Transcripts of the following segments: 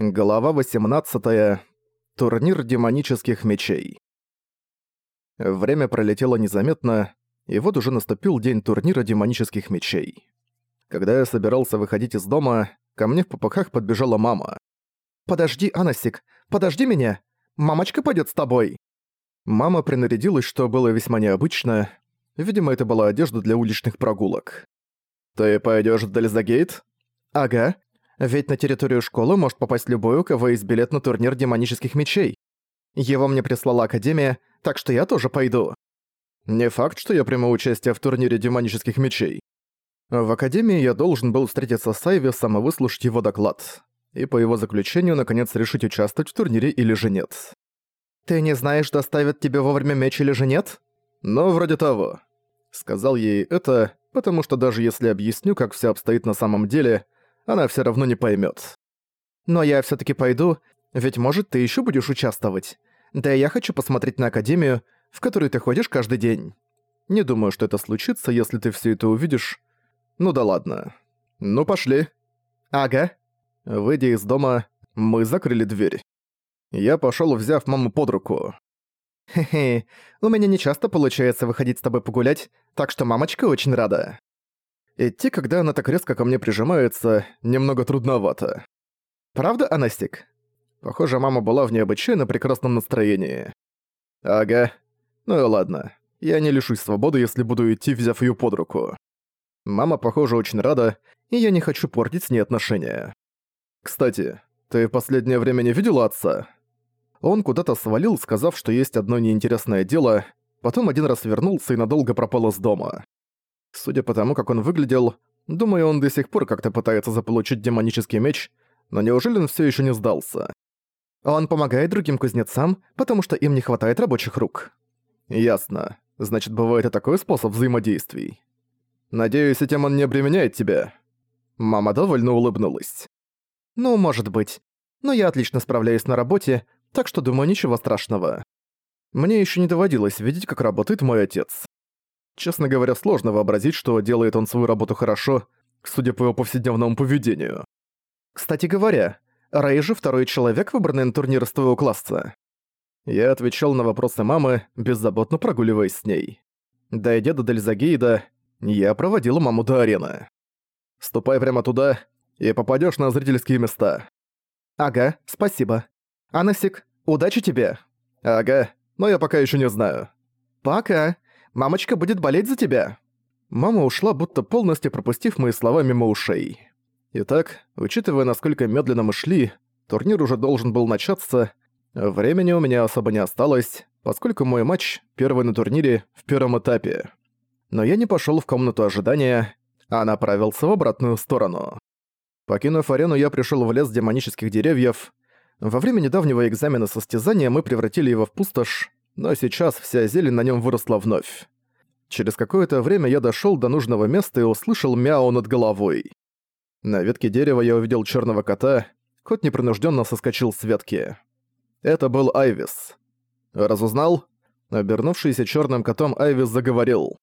Глава 18. Турнир демонических мечей. Время пролетело незаметно, и вот уже наступил день турнира демонических мечей. Когда я собирался выходить из дома, ко мне в попыхах подбежала мама. «Подожди, Анасик, подожди меня! Мамочка пойдет с тобой!» Мама принарядилась, что было весьма необычно. Видимо, это была одежда для уличных прогулок. «Ты пойдешь в Дельзагейт?» «Ага, ведь на территорию школы может попасть любой, у кого есть билет на турнир демонических мечей. Его мне прислала Академия, так что я тоже пойду. Не факт, что я приму участие в турнире демонических мечей. В Академии я должен был встретиться с Айвисом и выслушать его доклад. И по его заключению, наконец, решить участвовать в турнире или же нет. «Ты не знаешь, доставят тебе вовремя меч или же нет?» «Ну, вроде того». Сказал ей это, потому что даже если объясню, как все обстоит на самом деле, она все равно не поймет. Но я все таки пойду, ведь может ты еще будешь участвовать. Да и я хочу посмотреть на Академию, в которую ты ходишь каждый день. Не думаю, что это случится, если ты все это увидишь. Ну да ладно. Ну пошли. Ага. Выйдя из дома, мы закрыли дверь. Я пошел, взяв маму под руку. «Хе-хе, у меня не часто получается выходить с тобой погулять, так что мамочка очень рада». Идти, когда она так резко ко мне прижимается, немного трудновато. Правда, Анастик? Похоже, мама была в необычайно прекрасном настроении. Ага. Ну и ладно. Я не лишусь свободы, если буду идти, взяв её под руку. Мама, похоже, очень рада, и я не хочу портить с ней отношения. Кстати, ты в последнее время не видела отца? Он куда-то свалил, сказав, что есть одно неинтересное дело, потом один раз вернулся и надолго пропал из дома. Судя по тому, как он выглядел, думаю, он до сих пор как-то пытается заполучить демонический меч, но неужели он все еще не сдался? Он помогает другим кузнецам, потому что им не хватает рабочих рук. Ясно. Значит, бывает и такой способ взаимодействий. Надеюсь, этим он не обременяет тебя. Мама довольно улыбнулась. Ну, может быть. Но я отлично справляюсь на работе, так что думаю, ничего страшного. Мне еще не доводилось видеть, как работает мой отец. Честно говоря, сложно вообразить, что делает он свою работу хорошо, судя по его повседневному поведению. Кстати говоря, Рэй же второй человек, выбранный на турнир из твоего класса. Я отвечал на вопросы мамы, беззаботно прогуливаясь с ней. Дойдя до Дельзагейда, я проводил маму до арены. Ступай прямо туда и попадешь на зрительские места. Ага, спасибо. Анасик, удачи тебе. Ага, но я пока еще не знаю. Пока. Мамочка будет болеть за тебя!» Мама ушла, будто полностью пропустив мои слова мимо ушей. Итак, учитывая, насколько медленно мы шли, турнир уже должен был начаться, времени у меня особо не осталось, поскольку мой матч первый на турнире в первом этапе. Но я не пошёл в комнату ожидания, а направился в обратную сторону. Покинув арену, я пришёл в лес демонических деревьев. Во время недавнего экзамена состязания мы превратили его в пустошь, но сейчас вся зелень на нем выросла вновь. Через какое-то время я дошел до нужного места и услышал мяу над головой. На ветке дерева я увидел черного кота, кот непринужденно соскочил с ветки. Это был Айвис. Разузнал? Обернувшийся черным котом Айвис заговорил.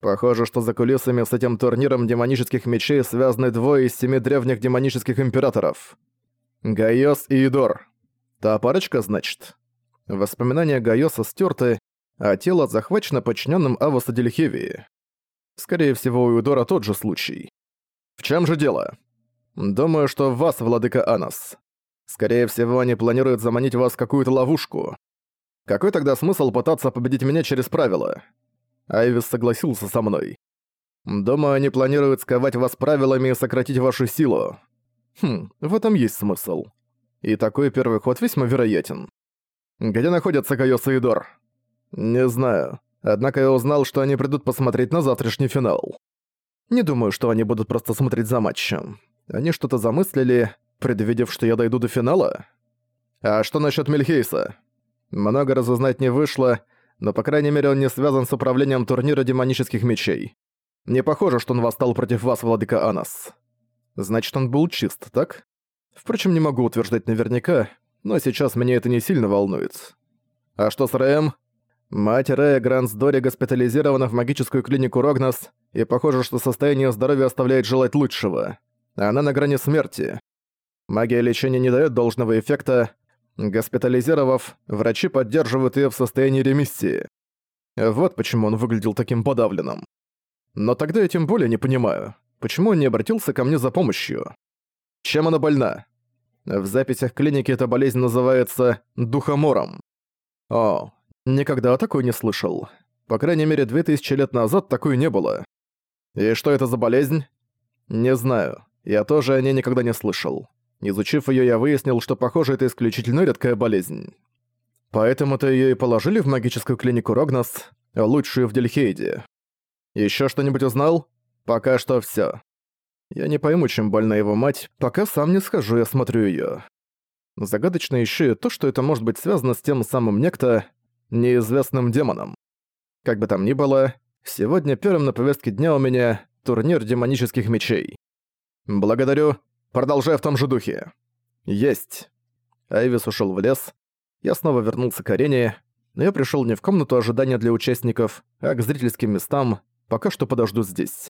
Похоже, что за кулисами с этим турниром демонических мечей связаны двое из семи древних демонических императоров. Гайос и Идор. Та парочка, значит? Воспоминания Гайоса стерты, а тело захвачено подчиненным Авоса Дельхевии. Скорее всего, у Удора тот же случай. В чем же дело? Думаю, что вас, владыка Анас. Скорее всего, они планируют заманить вас в какую-то ловушку. Какой тогда смысл пытаться победить меня через правила? Айвис согласился со мной. Думаю, они планируют сковать вас правилами и сократить вашу силу. Хм, в этом есть смысл. И такой первый ход весьма вероятен. Где находятся Кайос и Идор? Не знаю. Однако я узнал, что они придут посмотреть на завтрашний финал. Не думаю, что они будут просто смотреть за матчем. Они что-то замыслили, предвидев, что я дойду до финала? А что насчет Мельхейса? Много разузнать не вышло, но по крайней мере он не связан с управлением турнира демонических мечей. Не похоже, что он восстал против вас, владыка Анас. Значит, он был чист, так? Впрочем, не могу утверждать наверняка, но сейчас меня это не сильно волнует. А что с Рэем? Мать Рэя Грансдори госпитализирована в магическую клинику Рогнос, и похоже, что состояние здоровья оставляет желать лучшего. Она на грани смерти. Магия лечения не дает должного эффекта. Госпитализировав, врачи поддерживают ее в состоянии ремиссии. Вот почему он выглядел таким подавленным. Но тогда я тем более не понимаю, почему он не обратился ко мне за помощью. Чем она больна? В записях клиники эта болезнь называется духомором. О, никогда такой не слышал. По крайней мере, 2000 лет назад такой не было. И что это за болезнь? Не знаю. Я тоже о ней никогда не слышал. Изучив её, я выяснил, что, похоже, это исключительно редкая болезнь. Поэтому-то её и положили в магическую клинику Рогнас, лучшую в Дельхейде. Ещё что-нибудь узнал? Пока что всё. Я не пойму, чем больна его мать, пока сам не схожу и осмотрю её. Загадочно ещё и то, что это может быть связано с тем самым некто, неизвестным демоном. Как бы там ни было, сегодня первым на повестке дня у меня турнир демонических мечей. Благодарю. Продолжай в том же духе. Есть. Айвис ушел в лес. Я снова вернулся к арене, но я пришел не в комнату ожидания для участников, а к зрительским местам, пока что подожду здесь.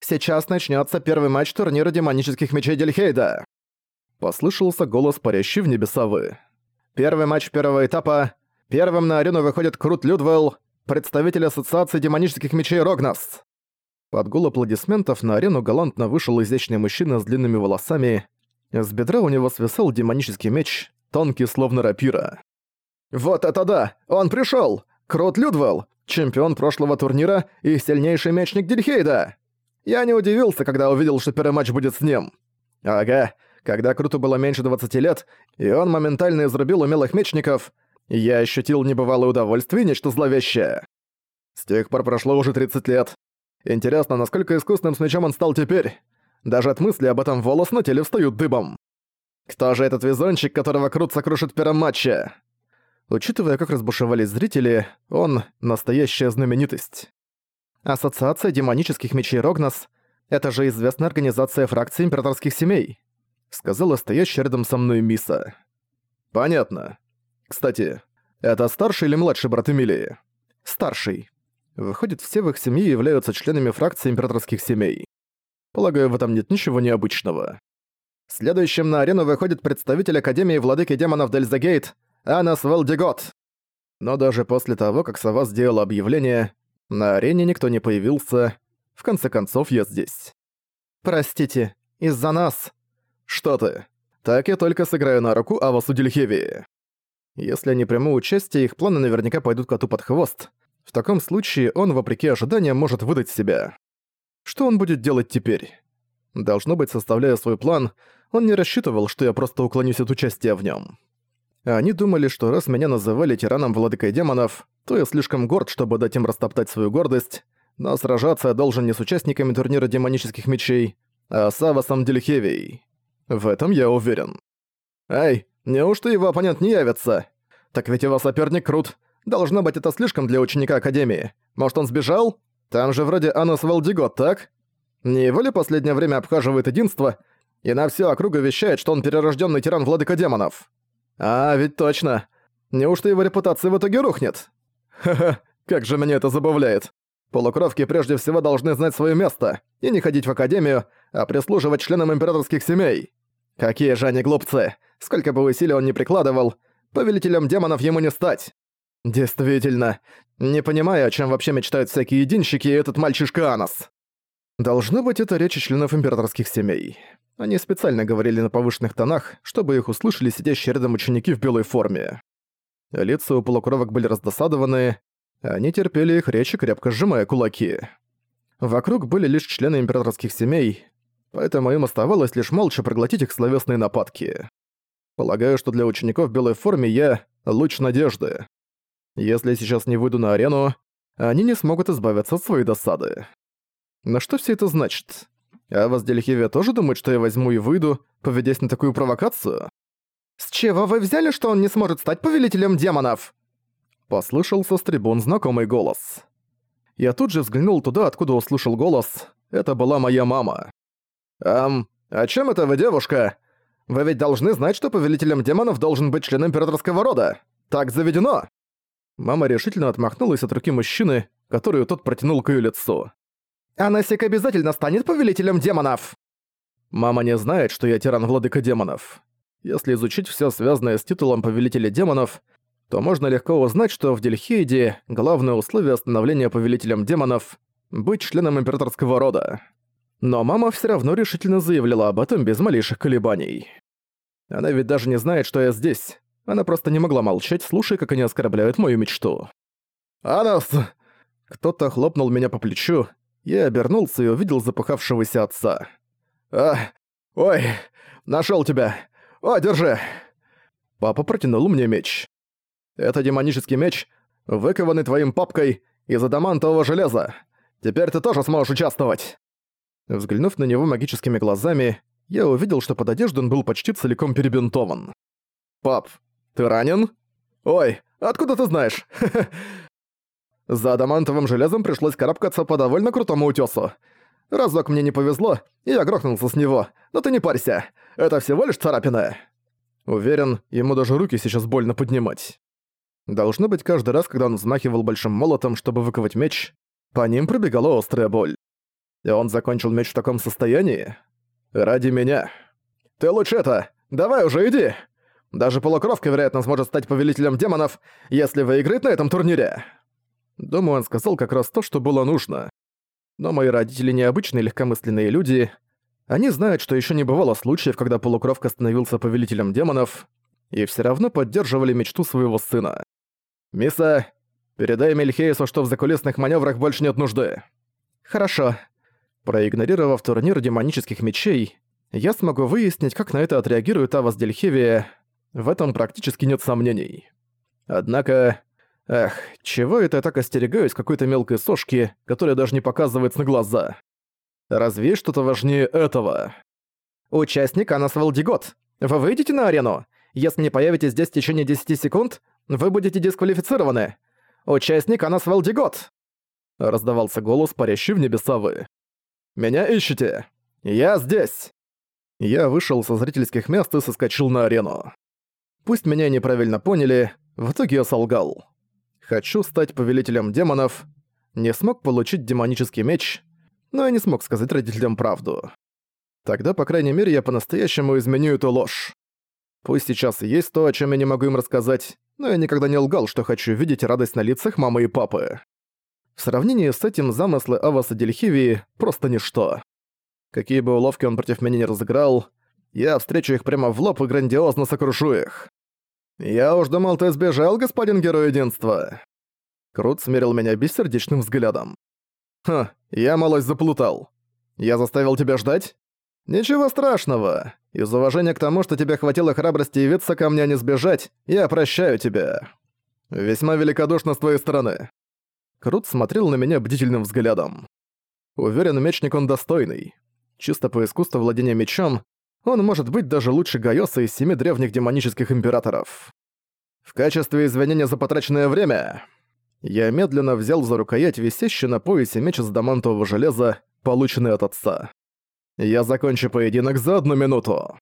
Сейчас начнется первый матч турнира демонических мечей Дельхейда. Послышался голос парящий в небесовы. Первый матч первого этапа. Первым на арену выходит Крут Людвелл, представитель Ассоциации демонических мечей Рогнас. Под гул аплодисментов на арену галантно вышел изящный мужчина с длинными волосами. С бедра у него свисал демонический меч, тонкий словно рапира. «Вот это да! Он пришел! Крут Людвелл, чемпион прошлого турнира и сильнейший мечник Дильхейда!» Я не удивился, когда увидел, что первый матч будет с ним. Ага, когда Круту было меньше 20 лет, и он моментально изрубил умелых мечников, я ощутил небывалое удовольствие и нечто зловещее. С тех пор прошло уже 30 лет. Интересно, насколько искусным с мечом он стал теперь? Даже от мысли об этом волос на теле встают дыбом. Кто же этот везунчик, которого Крут сокрушит в первом матче? Учитывая, как разбушевались зрители, он — настоящая знаменитость. Ассоциация демонических мечей Рогнас — это же известная организация фракций императорских семей, сказала стоящая рядом со мной Миса. Понятно. Кстати, это старший или младший брат Эмилии? Старший. Выходит, все в их семье являются членами фракции императорских семей. Полагаю, в этом нет ничего необычного. Следующим на арену выходит представитель Академии Владыки Демонов Дельзагейт, Анас Валдигот. Но даже после того, как Сова сделала объявление, на арене никто не появился. В конце концов, я здесь. «Простите, из-за нас...» «Что ты? Так я только сыграю на руку Авасу Дельхевии». Если они приму участие, их планы наверняка пойдут коту под хвост. В таком случае он, вопреки ожиданиям, может выдать себя. Что он будет делать теперь? Должно быть, составляя свой план, он не рассчитывал, что я просто уклонюсь от участия в нем. Они думали, что раз меня называли тираном владыкой демонов, то я слишком горд, чтобы дать им растоптать свою гордость, но сражаться я должен не с участниками турнира демонических мечей, а с Авасом Дельхевией. В этом я уверен. «Эй, неужто его оппонент не явится? Так ведь его соперник крут. Должно быть, это слишком для ученика Академии. Может, он сбежал? Там же вроде Анус Валдигот, так? Не его ли последнее время обхаживает единство и на всю округу вещает, что он перерожденный тиран владыка демонов? А, ведь точно. Неужто его репутация в итоге рухнет? Ха-ха, как же меня это забавляет. Полукровки прежде всего должны знать свое место и не ходить в академию, а прислуживать членам императорских семей. Какие же они глупцы. Сколько бы усилий он ни прикладывал, повелителем демонов ему не стать. Действительно, не понимаю, о чем вообще мечтают всякие единщики и этот мальчишка Анос. Должно быть, это речь членов императорских семей. Они специально говорили на повышенных тонах, чтобы их услышали сидящие рядом ученики в белой форме. Лица у полукровок были раздосадованы, они терпели их речи, крепко сжимая кулаки. Вокруг были лишь члены императорских семей, поэтому им оставалось лишь молча проглотить их словесные нападки. Полагаю, что для учеников в белой форме я — луч надежды. Если я сейчас не выйду на арену, они не смогут избавиться от своей досады. Но что все это значит? А вас Дельхевия тоже думает, что я возьму и выйду, поведясь на такую провокацию? «С чего вы взяли, что он не сможет стать повелителем демонов?» Послышался с трибун знакомый голос. Я тут же взглянул туда, откуда услышал голос. Это была моя мама. «Эм, о чем это вы, девушка? Вы ведь должны знать, что повелителем демонов должен быть член императорского рода. Так заведено!» Мама решительно отмахнулась от руки мужчины, которую тот протянул к её лицу. «Анасик обязательно станет повелителем демонов!» Мама не знает, что я тиран-владыка демонов. Если изучить все связанное с титулом Повелителя Демонов, то можно легко узнать, что в Дельхейде главное условие становления Повелителем Демонов — быть членом императорского рода. Но мама все равно решительно заявляла об этом без малейших колебаний. Она ведь даже не знает, что я здесь. Она просто не могла молчать, слушая, как они оскорбляют мою мечту. «Анас!» Кто-то хлопнул меня по плечу, я обернулся и увидел запыхавшегося отца. «А, ой, нашел тебя! О, держи!» Папа протянул мне меч. «Это демонический меч, выкованный твоим папкой из адамантового железа. Теперь ты тоже сможешь участвовать!» Взглянув на него магическими глазами, я увидел, что под одежду он был почти целиком перебинтован. «Пап, ты ранен?» «Ой, откуда ты знаешь?» За адамантовым железом пришлось карабкаться по довольно крутому утёсу. Разок мне не повезло, и я грохнулся с него. Но ты не парься, это всего лишь царапина. Уверен, ему даже руки сейчас больно поднимать. Должно быть, каждый раз, когда он взмахивал большим молотом, чтобы выковать меч, по ним пробегала острая боль. И он закончил меч в таком состоянии? Ради меня. Ты лучше это, давай уже иди! Даже полукровка, вероятно, сможет стать повелителем демонов, если выиграет на этом турнире. Думаю, он сказал как раз то, что было нужно. Но мои родители необычные легкомысленные люди. Они знают, что еще не бывало случаев, когда полукровка становился повелителем демонов, и все равно поддерживали мечту своего сына. «Миса, передай Мельхейсу, что в закулисных маневрах больше нет нужды». «Хорошо». Проигнорировав турнир демонических мечей, я смогу выяснить, как на это отреагирует Авас Дельхевия. В этом практически нет сомнений. Однако, Эх, чего это я так остерегаюсь какой-то мелкой сошки, которая даже не показывается на глаза? Разве что-то важнее этого? Участник Анас Валдигот, вы выйдете на арену? Если не появитесь здесь в течение 10 секунд, вы будете дисквалифицированы. Участник Анас Валдигот! Раздавался голос, парящий в небеса вы. Меня ищете? Я здесь! Я вышел со зрительских мест и соскочил на арену. Пусть меня неправильно поняли, в итоге я солгал. Хочу стать повелителем демонов. Не смог получить демонический меч, но я не смог сказать родителям правду. Тогда, по крайней мере, я по-настоящему изменю эту ложь. Пусть сейчас и есть то, о чем я не могу им рассказать, но я никогда не лгал, что хочу видеть радость на лицах мамы и папы. В сравнении с этим замыслы Аваса Дельхивии просто ничто. Какие бы уловки он против меня не разыграл, я встречу их прямо в лоб и грандиозно сокрушу их. «Я уж думал, ты сбежал, господин Герой Единства!» Крут смерил меня бессердечным взглядом. «Ха, я малость заплутал. Я заставил тебя ждать?» «Ничего страшного. Из уважения к тому, что тебе хватило храбрости явиться ко мне, а не сбежать, я прощаю тебя. Весьма великодушно с твоей стороны». Крут смотрел на меня бдительным взглядом. Уверен, мечник он достойный. Чисто по искусству владения мечом, он может быть даже лучше Гайоса из семи древних демонических императоров. В качестве извинения за потраченное время я медленно взял за рукоять висящий на поясе меч из дамантового железа, полученный от отца. Я закончу поединок за одну минуту.